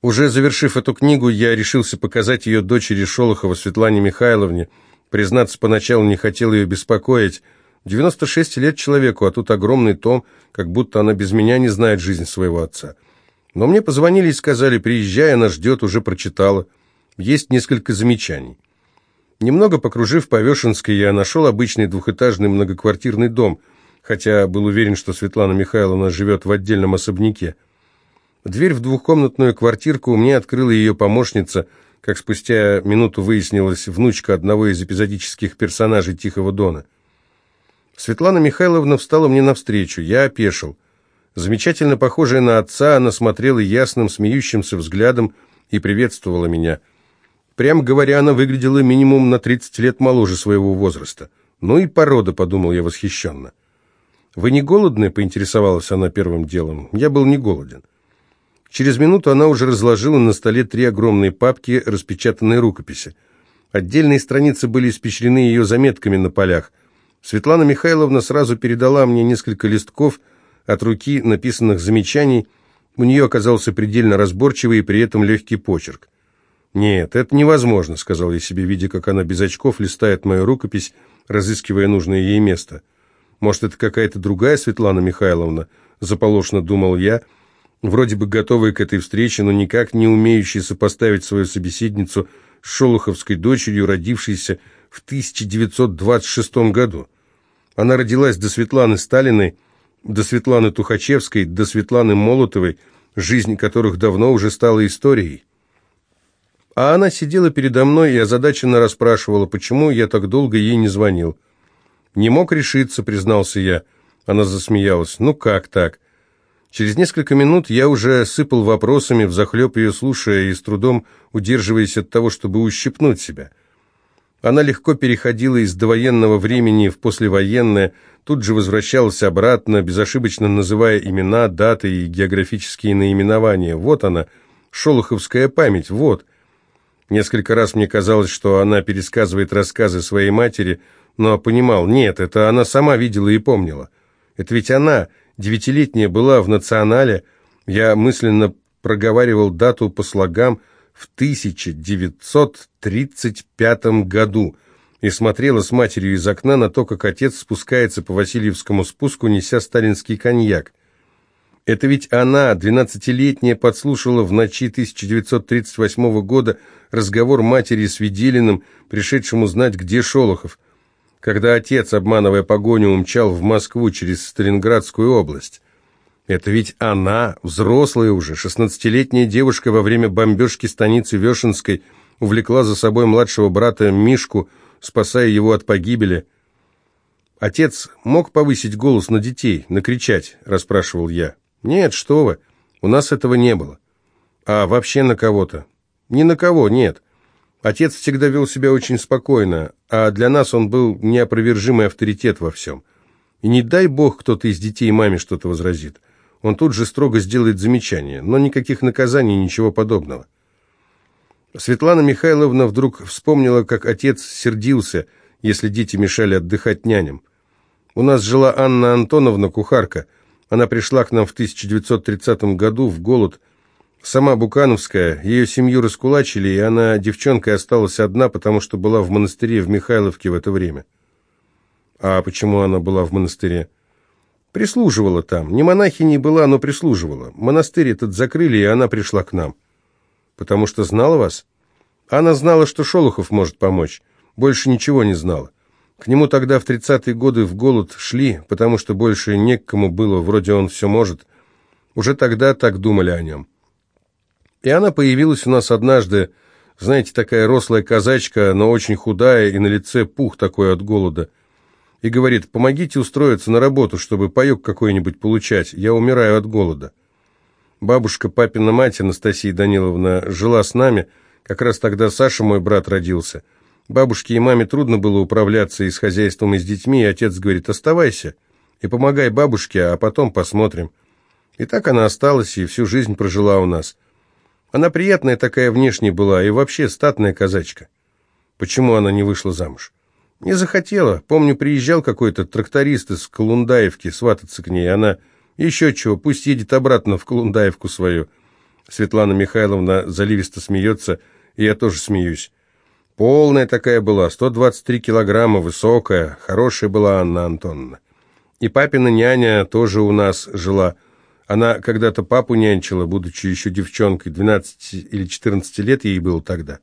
Уже завершив эту книгу, я решился показать ее дочери Шолохова Светлане Михайловне. Признаться, поначалу не хотел ее беспокоить. 96 лет человеку, а тут огромный том, как будто она без меня не знает жизнь своего отца. Но мне позвонили и сказали, приезжай, она ждет, уже прочитала. Есть несколько замечаний. Немного покружив по Вешенской, я нашел обычный двухэтажный многоквартирный дом, хотя был уверен, что Светлана Михайловна живет в отдельном особняке. Дверь в двухкомнатную квартирку мне открыла ее помощница, как спустя минуту выяснилась внучка одного из эпизодических персонажей «Тихого дона». Светлана Михайловна встала мне навстречу, я опешил. Замечательно похожая на отца, она смотрела ясным, смеющимся взглядом и приветствовала меня. Прямо говоря, она выглядела минимум на 30 лет моложе своего возраста. Ну и порода, подумал я восхищенно. «Вы не голодны?» — поинтересовалась она первым делом. Я был не голоден. Через минуту она уже разложила на столе три огромные папки, распечатанные рукописи. Отдельные страницы были испещрены ее заметками на полях. Светлана Михайловна сразу передала мне несколько листков от руки написанных замечаний. У нее оказался предельно разборчивый и при этом легкий почерк. «Нет, это невозможно», — сказал я себе, видя, как она без очков листает мою рукопись, разыскивая нужное ей место. «Может, это какая-то другая Светлана Михайловна?» — заполошно думал я — вроде бы готовый к этой встрече, но никак не умеющий сопоставить свою собеседницу с шолоховской дочерью, родившейся в 1926 году. Она родилась до Светланы Сталиной, до Светланы Тухачевской, до Светланы Молотовой, жизнь которых давно уже стала историей. А она сидела передо мной и озадаченно расспрашивала, почему я так долго ей не звонил. «Не мог решиться», — признался я. Она засмеялась. «Ну как так? Через несколько минут я уже сыпал вопросами, взахлеб ее слушая и с трудом удерживаясь от того, чтобы ущипнуть себя. Она легко переходила из довоенного времени в послевоенное, тут же возвращалась обратно, безошибочно называя имена, даты и географические наименования. Вот она, шолоховская память, вот. Несколько раз мне казалось, что она пересказывает рассказы своей матери, но понимал, нет, это она сама видела и помнила. Это ведь она, девятилетняя, была в «Национале». Я мысленно проговаривал дату по слогам в 1935 году и смотрела с матерью из окна на то, как отец спускается по Васильевскому спуску, неся сталинский коньяк. Это ведь она, двенадцатилетняя, подслушала в ночи 1938 года разговор матери с Веделиным, пришедшим узнать, где Шолохов когда отец, обманывая погоню, умчал в Москву через Сталинградскую область. Это ведь она, взрослая уже, шестнадцатилетняя девушка во время бомбежки станицы Вешенской, увлекла за собой младшего брата Мишку, спасая его от погибели. «Отец мог повысить голос на детей, накричать?» – расспрашивал я. «Нет, что вы, у нас этого не было». «А вообще на кого-то?» «Ни на кого, нет. Отец всегда вел себя очень спокойно, а для нас он был неопровержимый авторитет во всем. И не дай бог кто-то из детей маме что-то возразит. Он тут же строго сделает замечание, но никаких наказаний, ничего подобного. Светлана Михайловна вдруг вспомнила, как отец сердился, если дети мешали отдыхать няням. У нас жила Анна Антоновна, кухарка. Она пришла к нам в 1930 году в голод, Сама Букановская, ее семью раскулачили, и она девчонкой осталась одна, потому что была в монастыре в Михайловке в это время. А почему она была в монастыре? Прислуживала там. Не монахиней была, но прислуживала. Монастырь этот закрыли, и она пришла к нам. Потому что знала вас? Она знала, что Шолохов может помочь. Больше ничего не знала. К нему тогда в тридцатые годы в голод шли, потому что больше не к кому было, вроде он все может. Уже тогда так думали о нем. И она появилась у нас однажды, знаете, такая рослая казачка, но очень худая, и на лице пух такой от голода. И говорит, помогите устроиться на работу, чтобы паек какой-нибудь получать, я умираю от голода. Бабушка, папина мать, Анастасия Даниловна, жила с нами, как раз тогда Саша, мой брат, родился. Бабушке и маме трудно было управляться и с хозяйством, и с детьми, и отец говорит, оставайся и помогай бабушке, а потом посмотрим. И так она осталась и всю жизнь прожила у нас. Она приятная такая внешне была и вообще статная казачка. Почему она не вышла замуж? Не захотела. Помню, приезжал какой-то тракторист из Колундаевки свататься к ней. Она, еще чего, пусть едет обратно в Колундаевку свою. Светлана Михайловна заливисто смеется, и я тоже смеюсь. Полная такая была, 123 килограмма, высокая, хорошая была Анна Антоновна. И папина няня тоже у нас жила. Она когда-то папу нянчила, будучи еще девчонкой, 12 или 14 лет ей было тогда.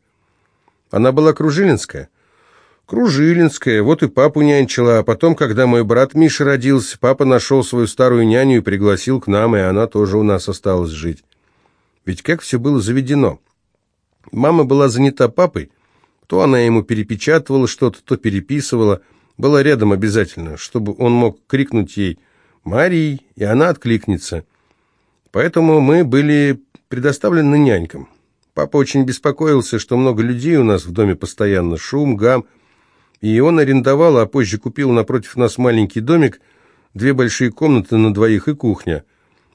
Она была кружилинская. Кружилинская, вот и папу нянчила, а потом, когда мой брат Миша родился, папа нашел свою старую няню и пригласил к нам, и она тоже у нас осталась жить. Ведь как все было заведено. Мама была занята папой, то она ему перепечатывала что-то, то переписывала. Была рядом обязательно, чтобы он мог крикнуть ей «Марий!» и она откликнется. Поэтому мы были предоставлены нянькам. Папа очень беспокоился, что много людей у нас в доме постоянно, шум, гам. И он арендовал, а позже купил напротив нас маленький домик, две большие комнаты на двоих и кухня.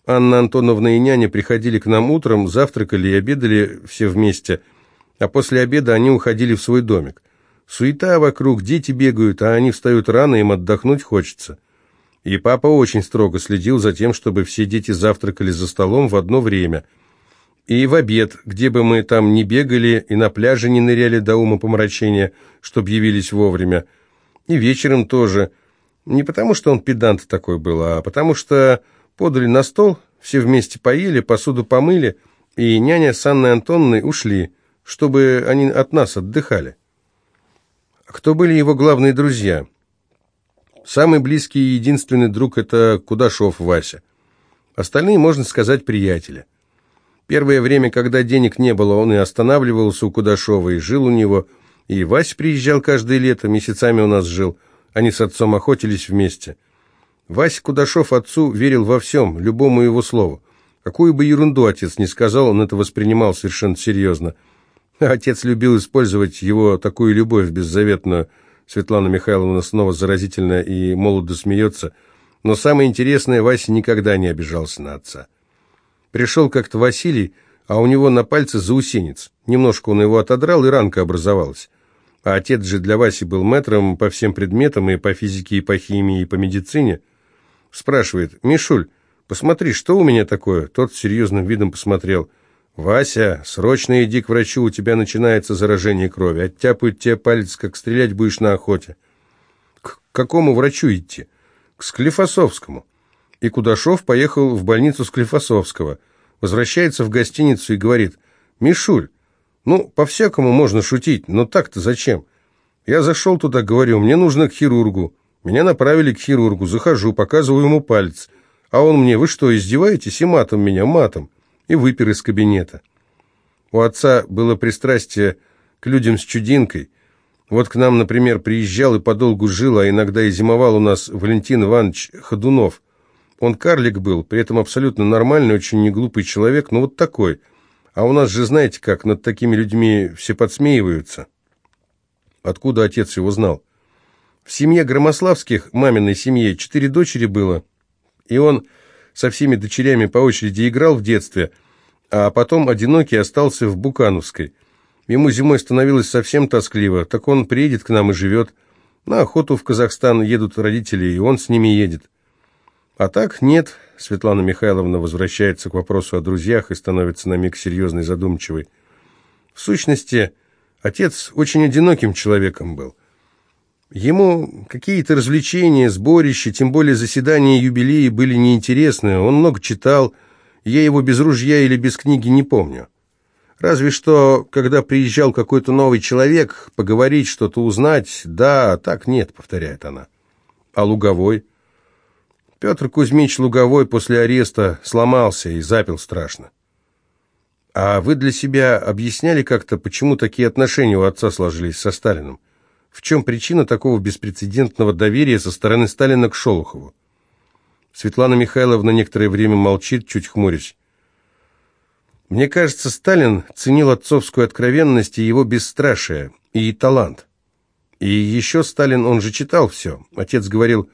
Анна Антоновна и няня приходили к нам утром, завтракали и обедали все вместе – а после обеда они уходили в свой домик. Суета вокруг, дети бегают, а они встают рано, им отдохнуть хочется. И папа очень строго следил за тем, чтобы все дети завтракали за столом в одно время. И в обед, где бы мы там ни бегали, и на пляже не ныряли до ума помрачения, чтобы явились вовремя. И вечером тоже. Не потому, что он педант такой был, а потому что подали на стол, все вместе поели, посуду помыли, и няня с Анной Антонной ушли чтобы они от нас отдыхали. Кто были его главные друзья? Самый близкий и единственный друг – это Кудашов Вася. Остальные, можно сказать, приятели. Первое время, когда денег не было, он и останавливался у Кудашова, и жил у него. И Вася приезжал каждое лето, месяцами у нас жил. Они с отцом охотились вместе. Вася Кудашов отцу верил во всем, любому его слову. Какую бы ерунду отец ни сказал, он это воспринимал совершенно серьезно – Отец любил использовать его такую любовь беззаветную. Светлана Михайловна снова заразительно и молодо смеется. Но самое интересное, Вася никогда не обижался на отца. Пришел как-то Василий, а у него на пальце заусенец. Немножко он его отодрал, и ранка образовалась. А отец же для Васи был мэтром по всем предметам, и по физике, и по химии, и по медицине. Спрашивает, «Мишуль, посмотри, что у меня такое?» Тот с серьезным видом посмотрел – «Вася, срочно иди к врачу, у тебя начинается заражение крови. Оттяпают тебе палец, как стрелять будешь на охоте». «К какому врачу идти?» «К Склифосовскому». И Кудашов поехал в больницу Склифосовского. Возвращается в гостиницу и говорит, «Мишуль, ну, по-всякому можно шутить, но так-то зачем?» Я зашел туда, говорю, мне нужно к хирургу. Меня направили к хирургу, захожу, показываю ему палец. А он мне, вы что, издеваетесь? И матом меня, матом и выпер из кабинета. У отца было пристрастие к людям с чудинкой. Вот к нам, например, приезжал и подолгу жил, а иногда и зимовал у нас Валентин Иванович Ходунов. Он карлик был, при этом абсолютно нормальный, очень неглупый человек, но вот такой. А у нас же, знаете как, над такими людьми все подсмеиваются. Откуда отец его знал? В семье Громославских, маминой семье, четыре дочери было, и он со всеми дочерями по очереди играл в детстве, а потом одинокий остался в Букановской. Ему зимой становилось совсем тоскливо, так он приедет к нам и живет. На охоту в Казахстан едут родители, и он с ними едет. А так нет, Светлана Михайловна возвращается к вопросу о друзьях и становится на миг серьезной задумчивой. В сущности, отец очень одиноким человеком был. Ему какие-то развлечения, сборища, тем более заседания юбилеи были неинтересны. Он много читал, я его без ружья или без книги не помню. Разве что, когда приезжал какой-то новый человек, поговорить, что-то узнать, да, так нет, повторяет она. А Луговой? Петр Кузьмич Луговой после ареста сломался и запил страшно. А вы для себя объясняли как-то, почему такие отношения у отца сложились со Сталиным? В чем причина такого беспрецедентного доверия со стороны Сталина к Шолохову? Светлана Михайловна некоторое время молчит, чуть хмурясь. Мне кажется, Сталин ценил отцовскую откровенность и его бесстрашие, и талант. И еще Сталин, он же читал все. Отец говорил,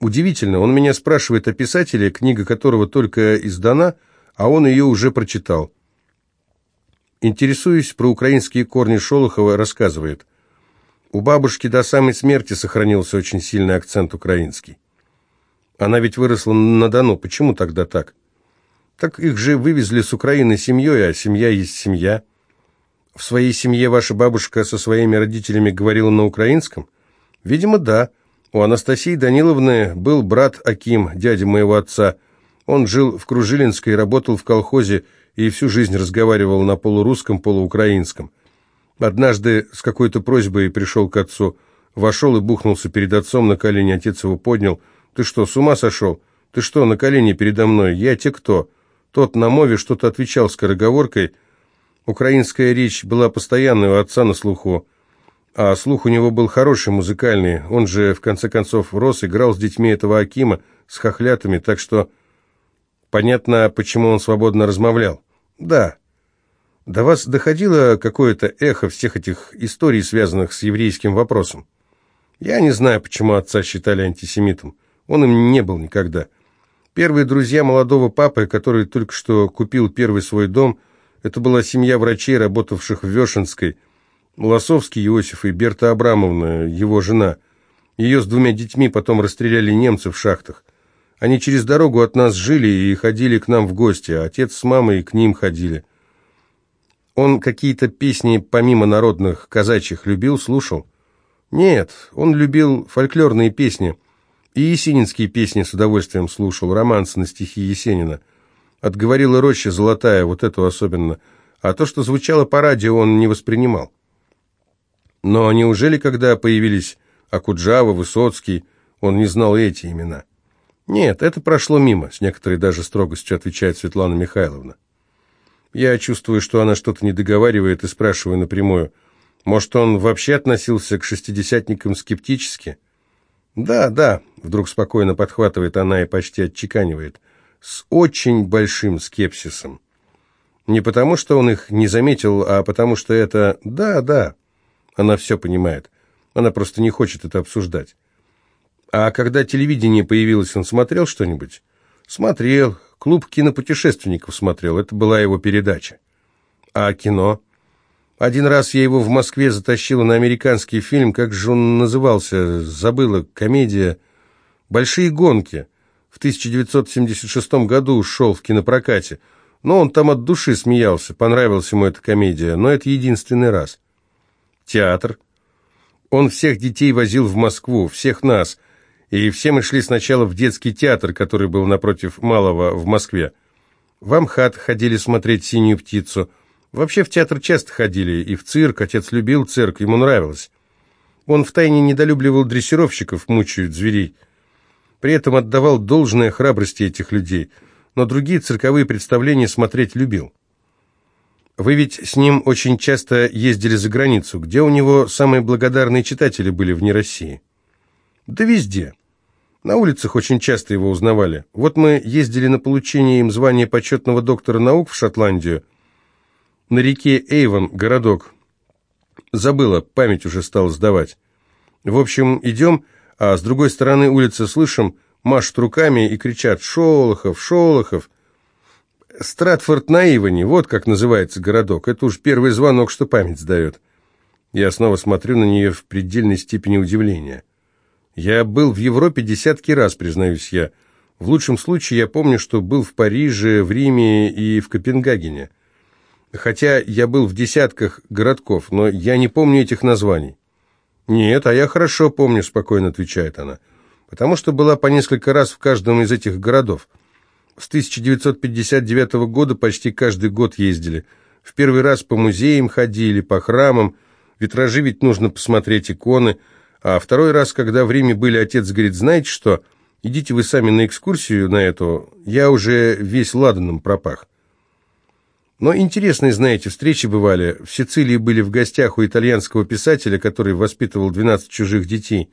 удивительно, он меня спрашивает о писателе, книга которого только издана, а он ее уже прочитал. Интересуюсь про украинские корни Шолохова, рассказывает – у бабушки до самой смерти сохранился очень сильный акцент украинский. Она ведь выросла на Дону. Почему тогда так? Так их же вывезли с Украины семьей, а семья есть семья. В своей семье ваша бабушка со своими родителями говорила на украинском? Видимо, да. У Анастасии Даниловны был брат Аким, дядя моего отца. Он жил в Кружилинской, работал в колхозе и всю жизнь разговаривал на полурусском, полуукраинском. Однажды с какой-то просьбой пришел к отцу, вошел и бухнулся перед отцом на колени, отец его поднял. «Ты что, с ума сошел? Ты что, на колени передо мной? Я те кто?» Тот на мове что-то отвечал скороговоркой. Украинская речь была постоянной у отца на слуху. А слух у него был хороший, музыкальный. Он же, в конце концов, рос, играл с детьми этого Акима, с хохлятами, так что понятно, почему он свободно размовлял. Да. До вас доходило какое-то эхо всех этих историй, связанных с еврейским вопросом? Я не знаю, почему отца считали антисемитом. Он им не был никогда. Первые друзья молодого папы, который только что купил первый свой дом, это была семья врачей, работавших в Вешенской, Лосовский Иосиф и Берта Абрамовна, его жена. Ее с двумя детьми потом расстреляли немцы в шахтах. Они через дорогу от нас жили и ходили к нам в гости, а отец с мамой к ним ходили. Он какие-то песни помимо народных казачьих любил, слушал? Нет, он любил фольклорные песни. И есенинские песни с удовольствием слушал, романсы на стихи Есенина. Отговорила роща золотая, вот эту особенно. А то, что звучало по радио, он не воспринимал. Но неужели, когда появились Акуджава, Высоцкий, он не знал эти имена? Нет, это прошло мимо, с некоторой даже строгостью отвечает Светлана Михайловна. Я чувствую, что она что-то не договаривает и спрашиваю напрямую. Может, он вообще относился к шестидесятникам скептически? Да, да, вдруг спокойно подхватывает она и почти отчеканивает. С очень большим скепсисом. Не потому, что он их не заметил, а потому, что это «да, да». Она все понимает. Она просто не хочет это обсуждать. А когда телевидение появилось, он смотрел что-нибудь? Смотрел. Клуб кинопутешественников смотрел. Это была его передача. А кино? Один раз я его в Москве затащила на американский фильм, как же он назывался, забыла, комедия «Большие гонки». В 1976 году шел в кинопрокате. Но он там от души смеялся, понравилась ему эта комедия, но это единственный раз театр. Он всех детей возил в Москву, всех нас, и все мы шли сначала в детский театр, который был напротив Малого в Москве. В Амхат ходили смотреть «Синюю птицу». Вообще в театр часто ходили, и в цирк, отец любил цирк, ему нравилось. Он втайне недолюбливал дрессировщиков, мучают зверей. При этом отдавал должное храбрости этих людей, но другие цирковые представления смотреть любил. Вы ведь с ним очень часто ездили за границу. Где у него самые благодарные читатели были вне России? Да везде. На улицах очень часто его узнавали. Вот мы ездили на получение им звания почетного доктора наук в Шотландию. На реке Эйвон, городок. Забыла, память уже стала сдавать. В общем, идем, а с другой стороны улицы слышим, машут руками и кричат «Шолохов! Шолохов!» Стратфорд на Иване, вот как называется городок. Это уж первый звонок, что память сдает. Я снова смотрю на нее в предельной степени удивления. Я был в Европе десятки раз, признаюсь я. В лучшем случае я помню, что был в Париже, в Риме и в Копенгагене. Хотя я был в десятках городков, но я не помню этих названий. «Нет, а я хорошо помню», — спокойно отвечает она. «Потому что была по несколько раз в каждом из этих городов. С 1959 года почти каждый год ездили. В первый раз по музеям ходили, по храмам. Витражи ведь нужно посмотреть, иконы. А второй раз, когда в Риме были, отец говорит, знаете что, идите вы сами на экскурсию на эту, я уже весь ладаном пропах. Но интересные, знаете, встречи бывали. В Сицилии были в гостях у итальянского писателя, который воспитывал 12 чужих детей.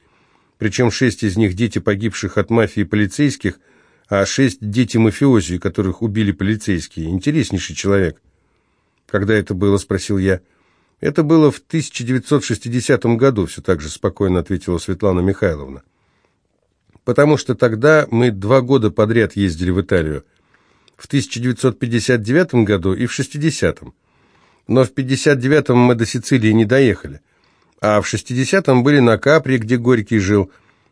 Причем шесть из них дети погибших от мафии полицейских – а шесть дети мафиози, которых убили полицейские. Интереснейший человек. Когда это было, спросил я. Это было в 1960 году, все так же спокойно ответила Светлана Михайловна. Потому что тогда мы два года подряд ездили в Италию. В 1959 году и в 60-м. Но в 59-м мы до Сицилии не доехали. А в 60-м были на Капри, где Горький жил.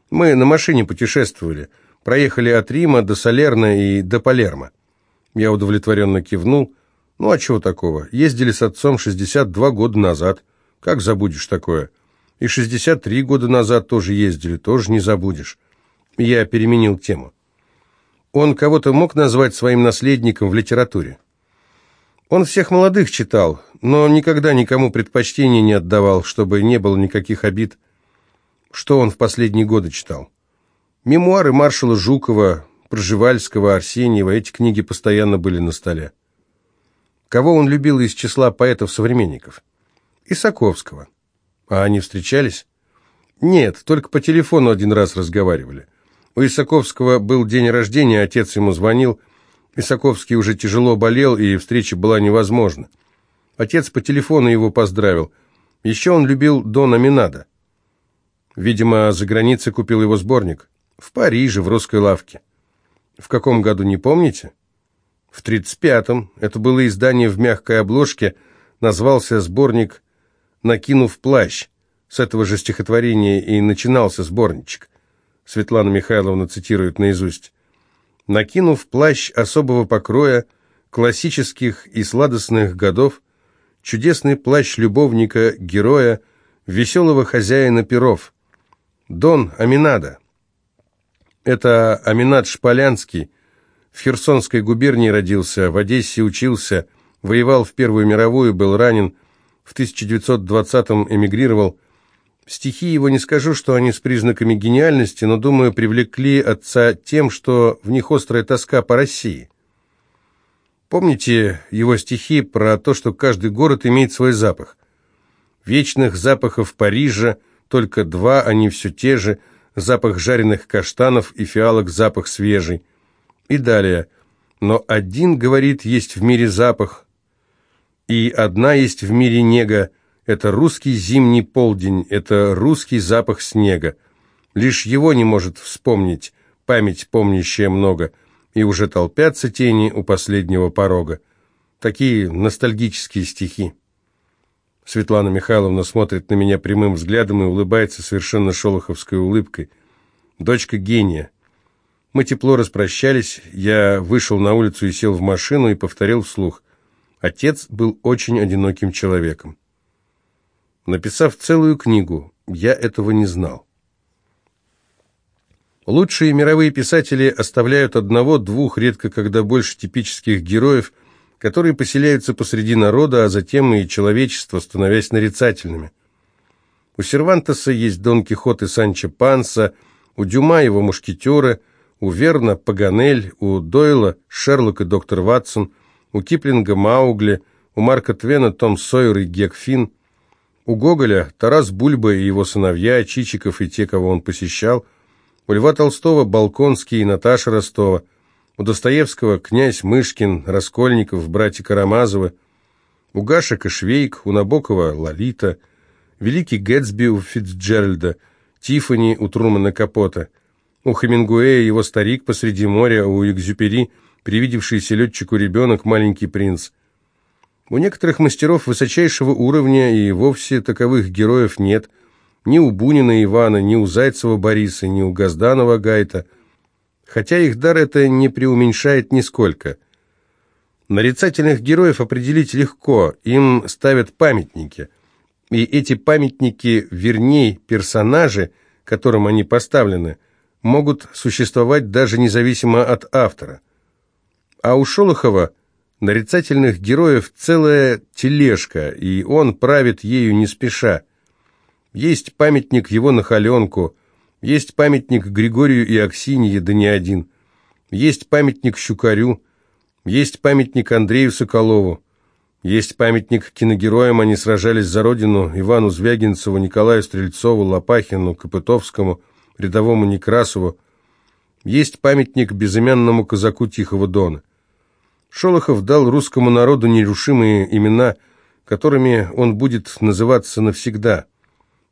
Мы на машине путешествовали – Проехали от Рима до Салерна и до Палермо. Я удовлетворенно кивнул. Ну а чего такого? Ездили с отцом 62 года назад. Как забудешь такое? И 63 года назад тоже ездили, тоже не забудешь. Я переменил тему. Он кого-то мог назвать своим наследником в литературе? Он всех молодых читал, но никогда никому предпочтения не отдавал, чтобы не было никаких обид. Что он в последние годы читал? Мемуары маршала Жукова, Проживальского, Арсеньева, эти книги постоянно были на столе. Кого он любил из числа поэтов-современников? Исаковского. А они встречались? Нет, только по телефону один раз разговаривали. У Исаковского был день рождения, отец ему звонил. Исаковский уже тяжело болел, и встреча была невозможна. Отец по телефону его поздравил. Еще он любил Дона Минада. Видимо, за границей купил его сборник. В Париже, в русской лавке. В каком году, не помните? В 35-м. Это было издание в мягкой обложке. Назвался сборник «Накинув плащ». С этого же стихотворения и начинался сборничек. Светлана Михайловна цитирует наизусть. «Накинув плащ особого покроя, классических и сладостных годов, чудесный плащ любовника, героя, веселого хозяина перов. Дон Аминада. Это Аминад Шполянский. В Херсонской губернии родился, в Одессе учился, воевал в Первую мировую, был ранен, в 1920-м эмигрировал, Стихи его не скажу, что они с признаками гениальности, но, думаю, привлекли отца тем, что в них острая тоска по России. Помните его стихи про то, что каждый город имеет свой запах? Вечных запахов Парижа, только два, они все те же, запах жареных каштанов и фиалок запах свежий. И далее. Но один, говорит, есть в мире запах, и одна есть в мире нега, это русский зимний полдень, это русский запах снега. Лишь его не может вспомнить, память помнящая много, и уже толпятся тени у последнего порога. Такие ностальгические стихи. Светлана Михайловна смотрит на меня прямым взглядом и улыбается совершенно шолоховской улыбкой. Дочка гения. Мы тепло распрощались, я вышел на улицу и сел в машину и повторил вслух. Отец был очень одиноким человеком. Написав целую книгу, я этого не знал. Лучшие мировые писатели оставляют одного-двух, редко когда больше типических героев, которые поселяются посреди народа, а затем и человечества, становясь нарицательными. У Сервантеса есть Дон Кихот и Санчо Панса, у Дюма его мушкетеры, у Верна Паганель, у Дойла Шерлок и доктор Ватсон, у Киплинга Маугли, у Марка Твена Том Сойер и Гек Финн, у Гоголя Тарас Бульба и его сыновья, Чичиков и те, кого он посещал, у Льва Толстого Балконский и Наташа Ростова, у Достоевского князь Мышкин, Раскольников, братья Карамазовы, у Гашека Швейк, у Набокова Лолита, Великий Гэтсби у Фитцджеральда, Тиффани у Трумана Капота, у Хемингуэя его старик посреди моря, у Экзюпери привидевшийся летчику ребенок Маленький принц – у некоторых мастеров высочайшего уровня и вовсе таковых героев нет. Ни у Бунина Ивана, ни у Зайцева Бориса, ни у Газданова Гайта. Хотя их дар это не преуменьшает нисколько. Нарицательных героев определить легко, им ставят памятники. И эти памятники, вернее, персонажи, которым они поставлены, могут существовать даже независимо от автора. А у Шолохова – Нарицательных героев целая тележка, и он правит ею не спеша. Есть памятник его нахаленку, есть памятник Григорию и Аксинье, да не один. Есть памятник Щукарю, есть памятник Андрею Соколову, есть памятник киногероям, они сражались за родину, Ивану Звягинцеву, Николаю Стрельцову, Лопахину, Копытовскому, рядовому Некрасову. Есть памятник безымянному казаку Тихого Дона. Шолохов дал русскому народу нерушимые имена, которыми он будет называться навсегда,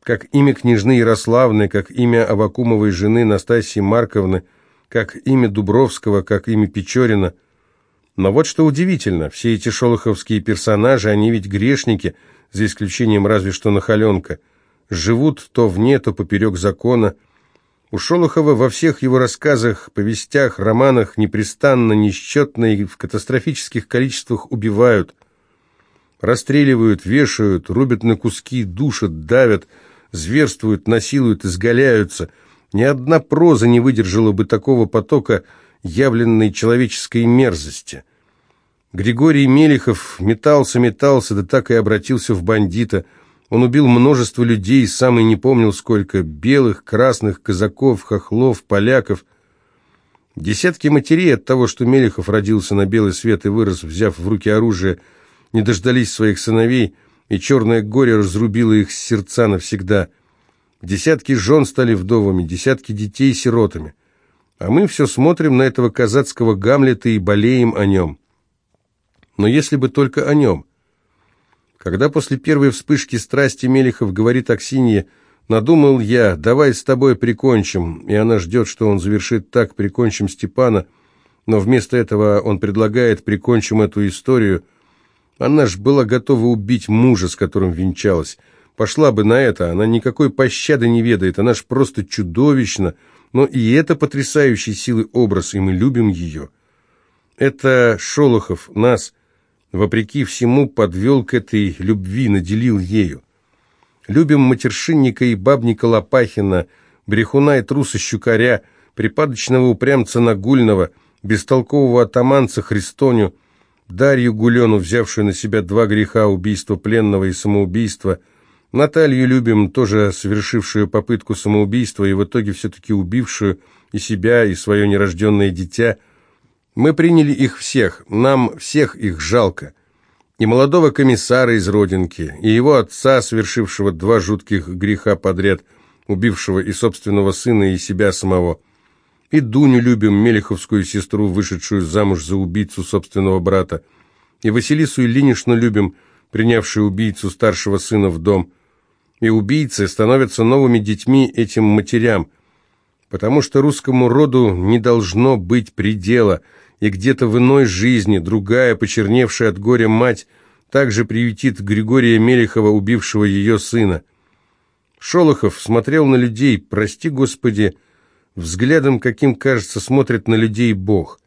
как имя княжны Ярославны, как имя Авакумовой жены Настасьи Марковны, как имя Дубровского, как имя Печорина. Но вот что удивительно, все эти шолоховские персонажи, они ведь грешники, за исключением разве что Нахаленка, живут то вне, то поперек закона, У Шолохова во всех его рассказах, повестях, романах непрестанно, несчетно и в катастрофических количествах убивают, расстреливают, вешают, рубят на куски, душат, давят, зверствуют, насилуют, изгаляются. Ни одна проза не выдержала бы такого потока явленной человеческой мерзости. Григорий Мелехов метался, метался, да так и обратился в бандита. Он убил множество людей, сам и не помнил сколько, белых, красных, казаков, хохлов, поляков. Десятки матерей от того, что Мелехов родился на белый свет и вырос, взяв в руки оружие, не дождались своих сыновей, и черное горе разрубило их сердца навсегда. Десятки жен стали вдовами, десятки детей сиротами. А мы все смотрим на этого казацкого Гамлета и болеем о нем но если бы только о нем. Когда после первой вспышки страсти Мелехов говорит Аксинье, «Надумал я, давай с тобой прикончим», и она ждет, что он завершит так, «прикончим Степана», но вместо этого он предлагает «прикончим эту историю», она ж была готова убить мужа, с которым венчалась. Пошла бы на это, она никакой пощады не ведает, она ж просто чудовищна, но и это потрясающий силы образ, и мы любим ее. Это Шолохов нас вопреки всему, подвел к этой любви, наделил ею. Любим матершинника и бабника Лопахина, брехуна и труса Щукаря, припадочного упрямца Нагульного, бестолкового атаманца Христоню, Дарью Гулену, взявшую на себя два греха убийства пленного и самоубийства, Наталью любим, тоже совершившую попытку самоубийства и в итоге все-таки убившую и себя, и свое нерожденное дитя – мы приняли их всех, нам всех их жалко. И молодого комиссара из Родинки, и его отца, совершившего два жутких греха подряд, убившего и собственного сына, и себя самого. И Дуню любим, Мелеховскую сестру, вышедшую замуж за убийцу собственного брата. И Василису Ильиничну любим, принявшую убийцу старшего сына в дом. И убийцы становятся новыми детьми этим матерям, потому что русскому роду не должно быть предела – и где-то в иной жизни другая, почерневшая от горя мать, также приютит Григория Мелехова, убившего ее сына. Шолохов смотрел на людей, прости Господи, взглядом, каким, кажется, смотрит на людей Бог.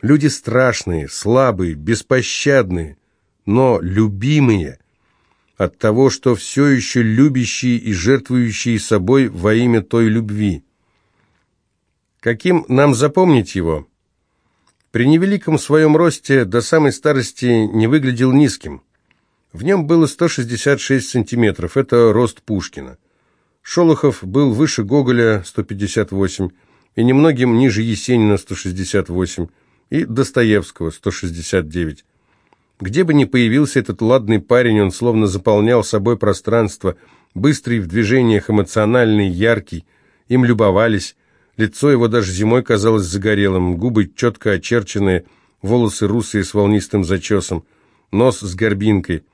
Люди страшные, слабые, беспощадные, но любимые от того, что все еще любящие и жертвующие собой во имя той любви. Каким нам запомнить его? При невеликом своем росте до самой старости не выглядел низким. В нем было 166 сантиметров, это рост Пушкина. Шолохов был выше Гоголя 158 и немногим ниже Есенина 168 и Достоевского 169. Где бы ни появился этот ладный парень, он словно заполнял собой пространство, быстрый в движениях, эмоциональный, яркий, им любовались, Лицо его даже зимой казалось загорелым, губы четко очерченные, волосы русые с волнистым зачесом, нос с горбинкой.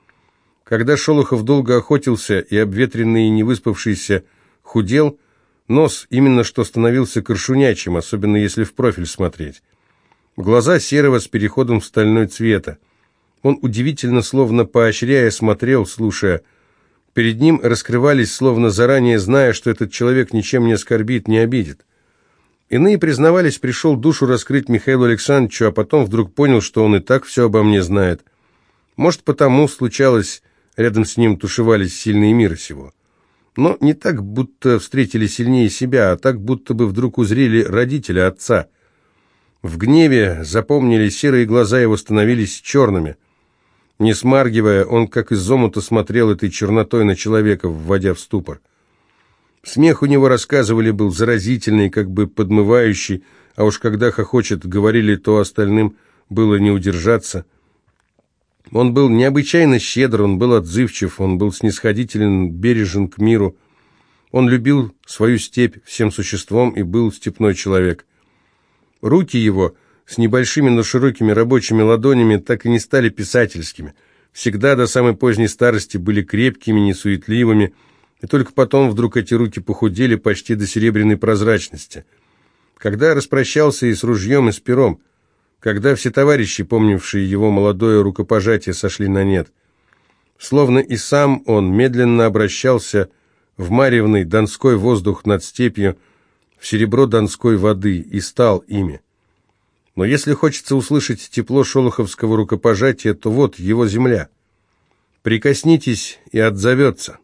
Когда Шолохов долго охотился и обветренный и невыспавшийся худел, нос именно что становился коршунячим, особенно если в профиль смотреть. Глаза серого с переходом в стальной цвета. Он удивительно, словно поощряя, смотрел, слушая. Перед ним раскрывались, словно заранее зная, что этот человек ничем не оскорбит, не обидит. Иные признавались, пришел душу раскрыть Михаилу Александровичу, а потом вдруг понял, что он и так все обо мне знает. Может, потому случалось, рядом с ним тушевались сильные мира сего. Но не так, будто встретили сильнее себя, а так, будто бы вдруг узрели родителя, отца. В гневе запомнили серые глаза его становились черными. Не смаргивая, он как из омута смотрел этой чернотой на человека, вводя в ступор. Смех у него, рассказывали, был заразительный, как бы подмывающий, а уж когда хохочет, говорили, то остальным было не удержаться. Он был необычайно щедр, он был отзывчив, он был снисходителен, бережен к миру. Он любил свою степь всем существом и был степной человек. Руки его с небольшими, но широкими рабочими ладонями так и не стали писательскими. Всегда до самой поздней старости были крепкими, несуетливыми, и только потом вдруг эти руки похудели почти до серебряной прозрачности. Когда распрощался и с ружьем, и с пером, когда все товарищи, помнившие его молодое рукопожатие, сошли на нет. Словно и сам он медленно обращался в маревный донской воздух над степью, в серебро донской воды и стал ими. Но если хочется услышать тепло шолоховского рукопожатия, то вот его земля. Прикоснитесь и отзовется.